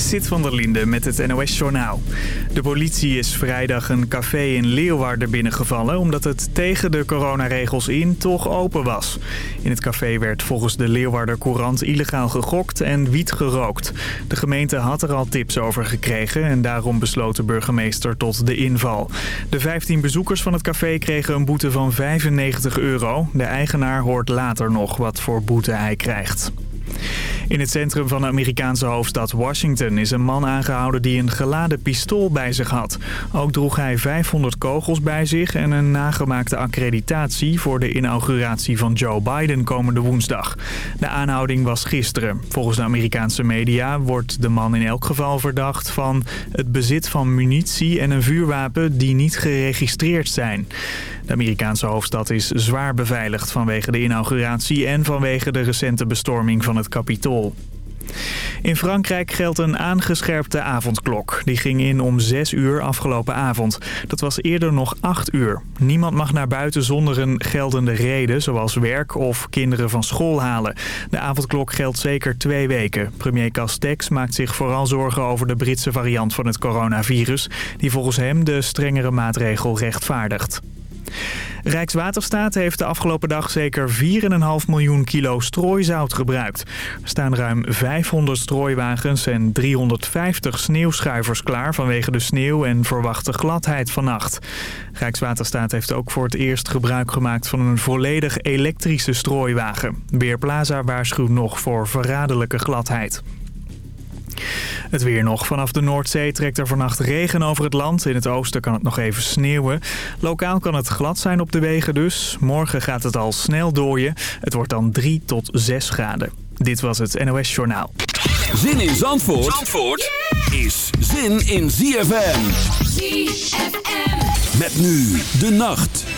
Sit van der Linde met het NOS-journaal. De politie is vrijdag een café in Leeuwarden binnengevallen... omdat het tegen de coronaregels in toch open was. In het café werd volgens de Leeuwarder Courant illegaal gegokt en wiet gerookt. De gemeente had er al tips over gekregen... en daarom besloot de burgemeester tot de inval. De 15 bezoekers van het café kregen een boete van 95 euro. De eigenaar hoort later nog wat voor boete hij krijgt. In het centrum van de Amerikaanse hoofdstad Washington is een man aangehouden die een geladen pistool bij zich had. Ook droeg hij 500 kogels bij zich en een nagemaakte accreditatie voor de inauguratie van Joe Biden komende woensdag. De aanhouding was gisteren. Volgens de Amerikaanse media wordt de man in elk geval verdacht van het bezit van munitie en een vuurwapen die niet geregistreerd zijn. De Amerikaanse hoofdstad is zwaar beveiligd vanwege de inauguratie en vanwege de recente bestorming van het In Frankrijk geldt een aangescherpte avondklok. Die ging in om 6 uur afgelopen avond. Dat was eerder nog 8 uur. Niemand mag naar buiten zonder een geldende reden, zoals werk of kinderen van school halen. De avondklok geldt zeker twee weken. Premier Castex maakt zich vooral zorgen over de Britse variant van het coronavirus... die volgens hem de strengere maatregel rechtvaardigt. Rijkswaterstaat heeft de afgelopen dag zeker 4,5 miljoen kilo strooizout gebruikt. Er staan ruim 500 strooiwagens en 350 sneeuwschuivers klaar vanwege de sneeuw en verwachte gladheid vannacht. Rijkswaterstaat heeft ook voor het eerst gebruik gemaakt van een volledig elektrische strooiwagen. Weerplaza waarschuwt nog voor verraderlijke gladheid. Het weer nog. Vanaf de Noordzee trekt er vannacht regen over het land. In het oosten kan het nog even sneeuwen. Lokaal kan het glad zijn op de wegen dus. Morgen gaat het al snel dooien. Het wordt dan 3 tot 6 graden. Dit was het NOS Journaal. Zin in Zandvoort, Zandvoort is zin in ZFM. ZFM. Met nu de nacht.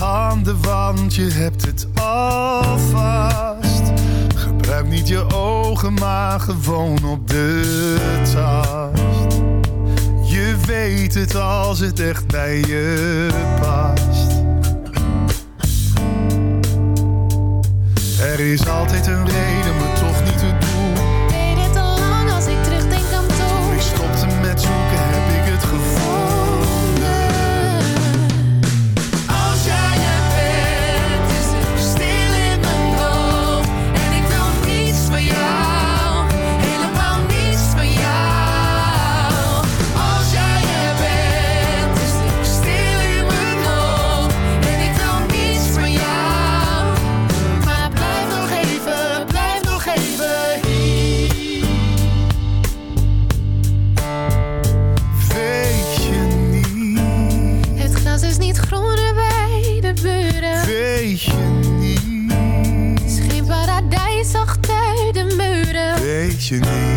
handen, want je hebt het al vast. Gebruik niet je ogen, maar gewoon op de tast. Je weet het als het echt bij je past. Er is altijd een reden, je niet.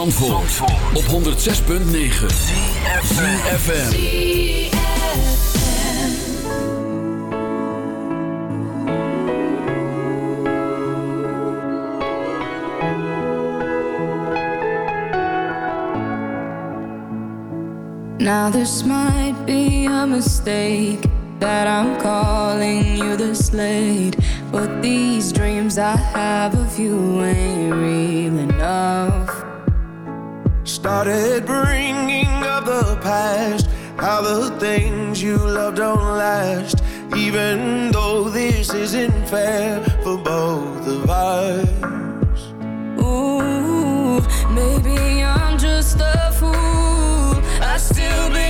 Zandvoort, op 106.9 CFFM Now this might be a mistake That I'm calling you this late But these dreams I have of you ain't real enough. started bringing up the past. How the things you love don't last. Even though this isn't fair for both of us. Ooh, maybe I'm just a fool. I still believe.